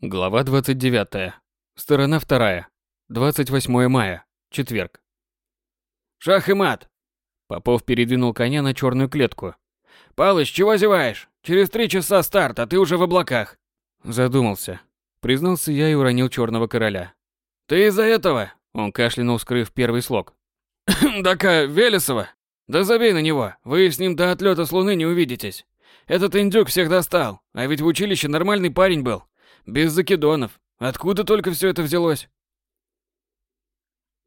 Глава 29. Сторона 2. 28 мая. Четверг. «Шах и мат!» Попов передвинул коня на черную клетку. «Палыч, чего зеваешь? Через три часа старт, а ты уже в облаках!» Задумался. Признался я и уронил черного короля. «Ты из-за этого?» Он кашлянул, скрыв первый слог. «Дака, Велесова? Да забей на него, вы с ним до отлета с Луны не увидитесь. Этот индюк всех достал, а ведь в училище нормальный парень был. Без закидонов. Откуда только все это взялось?»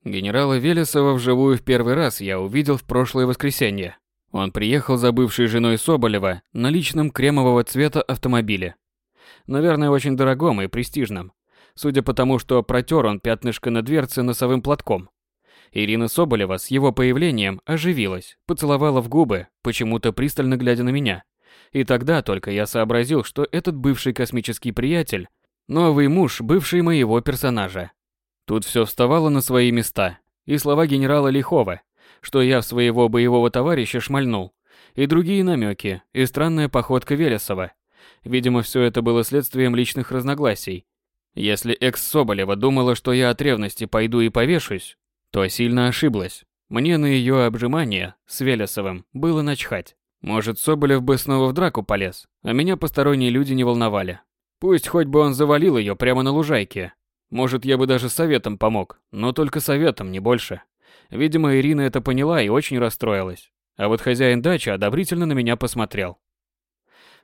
Генерала Велесова вживую в первый раз я увидел в прошлое воскресенье. Он приехал за бывшей женой Соболева на личном кремового цвета автомобиле. Наверное, очень дорогом и престижном, судя по тому, что протер он пятнышко на дверце носовым платком. Ирина Соболева с его появлением оживилась, поцеловала в губы, почему-то пристально глядя на меня. И тогда только я сообразил, что этот бывший космический приятель – новый муж бывший моего персонажа. Тут все вставало на свои места, и слова генерала Лихова, что я в своего боевого товарища шмальнул, и другие намеки, и странная походка Велесова. Видимо, все это было следствием личных разногласий. Если экс Соболева думала, что я от ревности пойду и повешусь, то сильно ошиблась. Мне на ее обжимание с Велесовым было начхать. Может, Соболев бы снова в драку полез, а меня посторонние люди не волновали. Пусть хоть бы он завалил ее прямо на лужайке. Может, я бы даже советом помог, но только советом, не больше. Видимо, Ирина это поняла и очень расстроилась. А вот хозяин дачи одобрительно на меня посмотрел.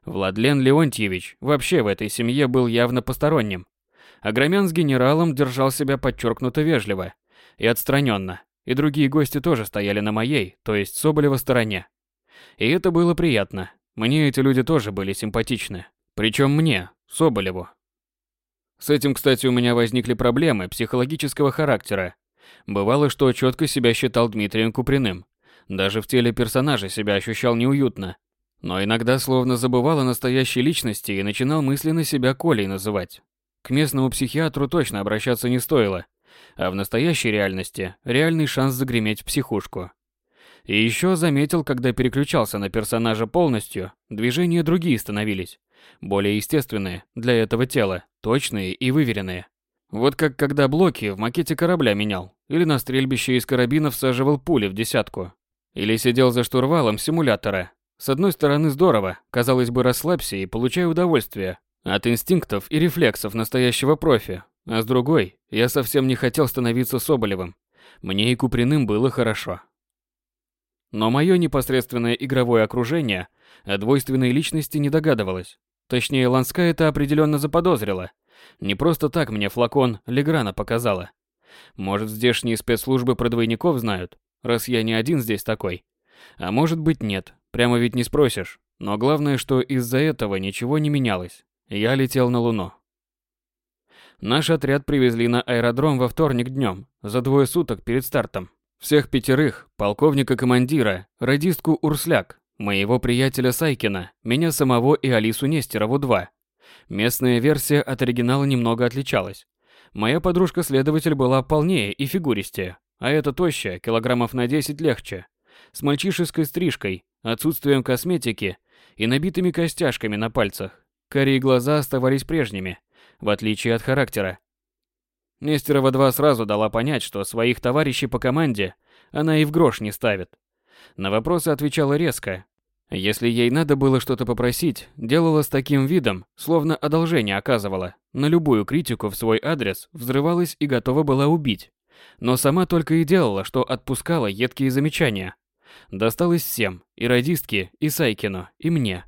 Владлен Леонтьевич вообще в этой семье был явно посторонним. Агромян с генералом держал себя подчеркнуто вежливо и отстраненно, и другие гости тоже стояли на моей, то есть Соболева стороне. И это было приятно. Мне эти люди тоже были симпатичны. Причем мне, Соболеву. С этим, кстати, у меня возникли проблемы психологического характера. Бывало, что четко себя считал Дмитрием Куприным. Даже в теле персонажа себя ощущал неуютно. Но иногда словно забывал о настоящей личности и начинал мысленно себя Колей называть. К местному психиатру точно обращаться не стоило. А в настоящей реальности реальный шанс загреметь в психушку. И еще заметил, когда переключался на персонажа полностью, движения другие становились. Более естественные для этого тела, точные и выверенные. Вот как когда блоки в макете корабля менял, или на стрельбище из карабинов всаживал пули в десятку, или сидел за штурвалом симулятора. С одной стороны здорово, казалось бы расслабься и получай удовольствие от инстинктов и рефлексов настоящего профи, а с другой, я совсем не хотел становиться Соболевым. Мне и Куприным было хорошо. Но мое непосредственное игровое окружение о двойственной личности не догадывалось. Точнее, Ланская это определенно заподозрила. Не просто так мне флакон Леграна показала. Может, здешние спецслужбы про двойников знают, раз я не один здесь такой. А может быть нет, прямо ведь не спросишь. Но главное, что из-за этого ничего не менялось. Я летел на Луну. Наш отряд привезли на аэродром во вторник днем, за двое суток перед стартом. Всех пятерых, полковника-командира, радистку Урсляк, моего приятеля Сайкина, меня самого и Алису Нестерову-2. Местная версия от оригинала немного отличалась. Моя подружка-следователь была полнее и фигуристее, а эта тощая, килограммов на 10 легче. С мальчишеской стрижкой, отсутствием косметики и набитыми костяшками на пальцах. Карие глаза оставались прежними, в отличие от характера. Нестерова-2 сразу дала понять, что своих товарищей по команде она и в грош не ставит. На вопросы отвечала резко. Если ей надо было что-то попросить, делала с таким видом, словно одолжение оказывала. На любую критику в свой адрес взрывалась и готова была убить. Но сама только и делала, что отпускала едкие замечания. Досталось всем, и радистке, и Сайкину, и мне.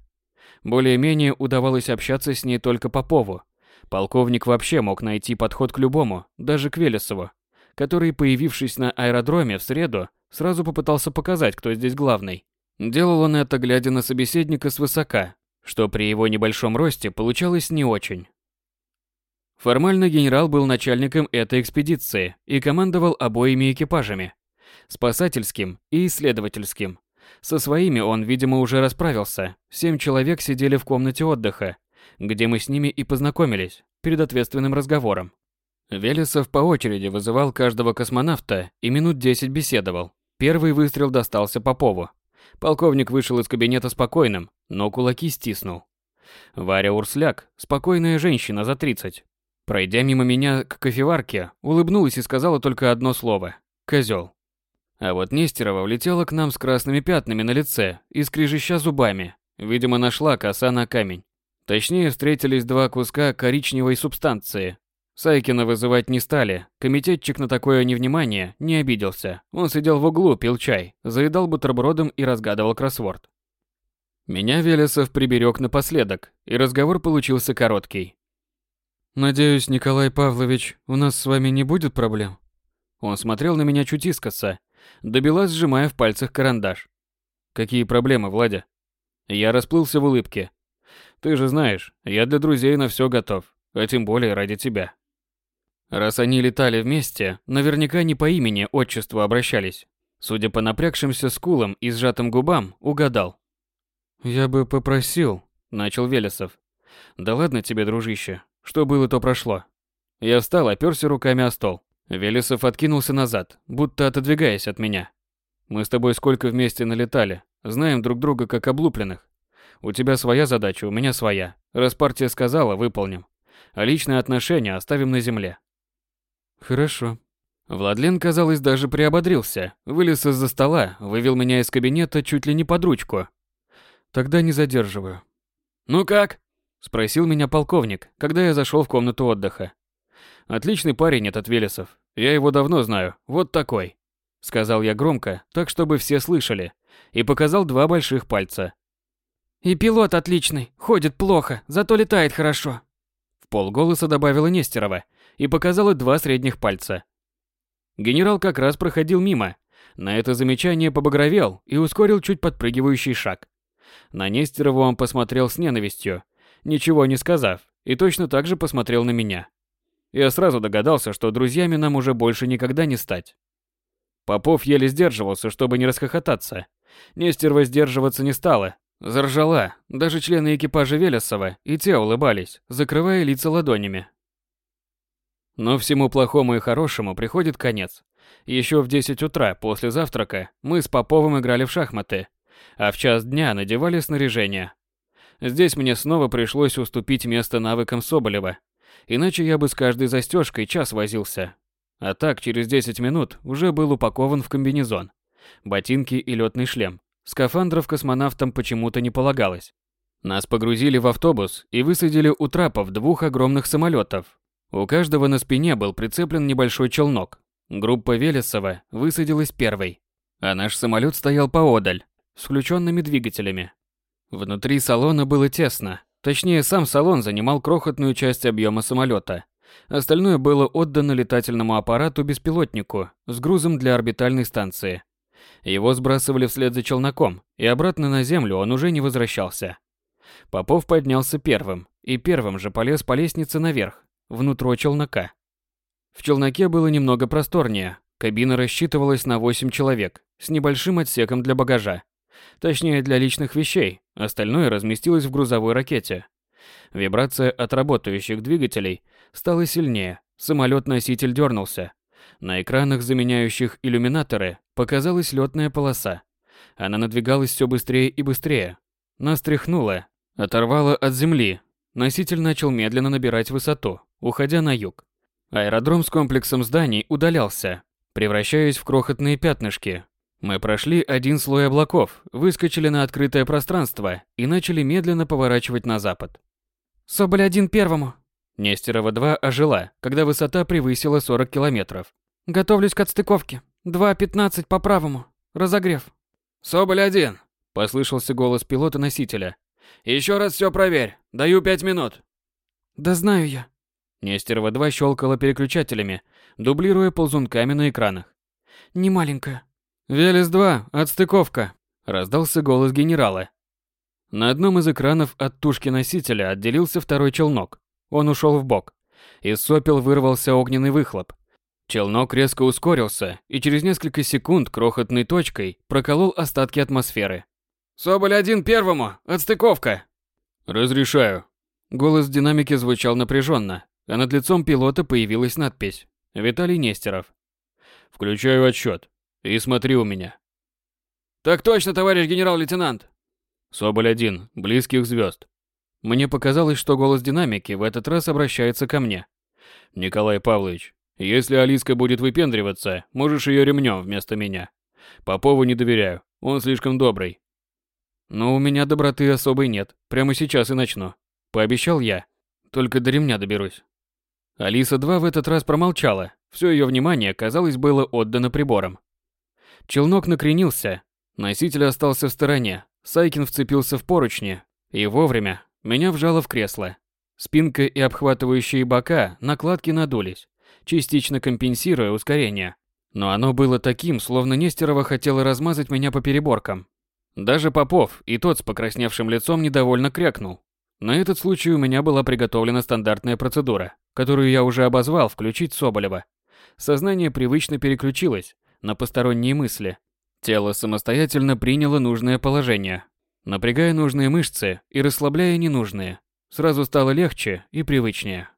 Более-менее удавалось общаться с ней только Попову, Полковник вообще мог найти подход к любому, даже к Велесову, который, появившись на аэродроме в среду, сразу попытался показать, кто здесь главный. Делал он это, глядя на собеседника свысока, что при его небольшом росте получалось не очень. Формально генерал был начальником этой экспедиции и командовал обоими экипажами – спасательским и исследовательским. Со своими он, видимо, уже расправился. Семь человек сидели в комнате отдыха, где мы с ними и познакомились, перед ответственным разговором. Велесов по очереди вызывал каждого космонавта и минут 10 беседовал. Первый выстрел достался Попову. Полковник вышел из кабинета спокойным, но кулаки стиснул. Варя Урсляк, спокойная женщина за 30, Пройдя мимо меня к кофеварке, улыбнулась и сказала только одно слово – козел. А вот Нестерова влетела к нам с красными пятнами на лице и скрежеща зубами. Видимо, нашла коса на камень. Точнее, встретились два куска коричневой субстанции. Сайкина вызывать не стали. Комитетчик на такое невнимание не обиделся. Он сидел в углу, пил чай, заедал бутербродом и разгадывал кроссворд. Меня Велесов приберег напоследок, и разговор получился короткий. «Надеюсь, Николай Павлович, у нас с вами не будет проблем?» Он смотрел на меня чуть искоса, добила, сжимая в пальцах карандаш. «Какие проблемы, Владя?» Я расплылся в улыбке. «Ты же знаешь, я для друзей на все готов, а тем более ради тебя». Раз они летали вместе, наверняка не по имени, отчеству обращались. Судя по напрягшимся скулам и сжатым губам, угадал. «Я бы попросил», — начал Велесов. «Да ладно тебе, дружище, что было, то прошло». Я встал, оперся руками о стол. Велесов откинулся назад, будто отодвигаясь от меня. Мы с тобой сколько вместе налетали, знаем друг друга как облупленных. У тебя своя задача, у меня своя. Раз партия сказала, выполним. А личные отношения оставим на земле. Хорошо. Владлен, казалось, даже приободрился, вылез из-за стола, вывел меня из кабинета чуть ли не под ручку. Тогда не задерживаю. Ну как? Спросил меня полковник, когда я зашел в комнату отдыха. Отличный парень этот Велесов. Я его давно знаю. Вот такой. Сказал я громко, так чтобы все слышали. И показал два больших пальца. И пилот отличный. Ходит плохо, зато летает хорошо. В полголоса добавила Нестерова и показала два средних пальца. Генерал как раз проходил мимо. На это замечание побагровел и ускорил чуть подпрыгивающий шаг. На Нестерову он посмотрел с ненавистью, ничего не сказав, и точно так же посмотрел на меня. Я сразу догадался, что друзьями нам уже больше никогда не стать. Попов еле сдерживался, чтобы не расхохотаться. Нестерова сдерживаться не стала. Заржала. Даже члены экипажа Велесова и те улыбались, закрывая лица ладонями. Но всему плохому и хорошему приходит конец. Еще в 10 утра после завтрака мы с Поповым играли в шахматы, а в час дня надевали снаряжение. Здесь мне снова пришлось уступить место навыкам Соболева, Иначе я бы с каждой застежкой час возился. А так, через 10 минут уже был упакован в комбинезон, ботинки и летный шлем. Скафандров космонавтам почему-то не полагалось. Нас погрузили в автобус и высадили у трапов двух огромных самолетов. У каждого на спине был прицеплен небольшой челнок. Группа Велесова высадилась первой, а наш самолет стоял поодаль, с включенными двигателями. Внутри салона было тесно, Точнее, сам салон занимал крохотную часть объема самолета. Остальное было отдано летательному аппарату-беспилотнику с грузом для орбитальной станции. Его сбрасывали вслед за челноком, и обратно на землю он уже не возвращался. Попов поднялся первым, и первым же полез по лестнице наверх, внутрь челнока. В челноке было немного просторнее, кабина рассчитывалась на 8 человек, с небольшим отсеком для багажа. Точнее, для личных вещей, остальное разместилось в грузовой ракете. Вибрация от работающих двигателей стала сильнее, самолет-носитель дернулся. На экранах, заменяющих иллюминаторы, показалась летная полоса. Она надвигалась все быстрее и быстрее. Нас тряхнуло, оторвало от земли. Носитель начал медленно набирать высоту, уходя на юг. Аэродром с комплексом зданий удалялся, превращаясь в крохотные пятнышки, мы прошли один слой облаков, выскочили на открытое пространство и начали медленно поворачивать на запад. «Соболь-1 первому!» Нестерова-2 ожила, когда высота превысила 40 километров. «Готовлюсь к отстыковке. 2.15 по правому. Разогрев». «Соболь-1!» – послышался голос пилота-носителя. «Еще раз все проверь. Даю пять минут». «Да знаю я». Нестерова-2 щелкала переключателями, дублируя ползунками на экранах. «Не маленькая. «Велес-2, отстыковка!» – раздался голос генерала. На одном из экранов от тушки носителя отделился второй челнок. Он ушел в бок. Из сопел вырвался огненный выхлоп. Челнок резко ускорился и через несколько секунд крохотной точкой проколол остатки атмосферы. «Соболь-1 первому! Отстыковка!» «Разрешаю!» Голос динамики звучал напряженно, а над лицом пилота появилась надпись «Виталий Нестеров». «Включаю отсчет. И смотри у меня. Так точно, товарищ генерал-лейтенант. Соболь один, близких звезд. Мне показалось, что голос динамики в этот раз обращается ко мне. Николай Павлович, если Алиска будет выпендриваться, можешь ее ремнем вместо меня. Попову не доверяю, он слишком добрый. Но у меня доброты особой нет, прямо сейчас и начну. Пообещал я. Только до ремня доберусь. Алиса-2 в этот раз промолчала. Все ее внимание, казалось, было отдано приборам. Челнок накренился. Носитель остался в стороне. Сайкин вцепился в поручни. И вовремя меня вжало в кресло. Спинка и обхватывающие бока накладки надулись, частично компенсируя ускорение. Но оно было таким, словно Нестерова хотела размазать меня по переборкам. Даже Попов, и тот с покрасневшим лицом недовольно крякнул. На этот случай у меня была приготовлена стандартная процедура, которую я уже обозвал включить Соболева. Сознание привычно переключилось на посторонние мысли. Тело самостоятельно приняло нужное положение, напрягая нужные мышцы и расслабляя ненужные. Сразу стало легче и привычнее.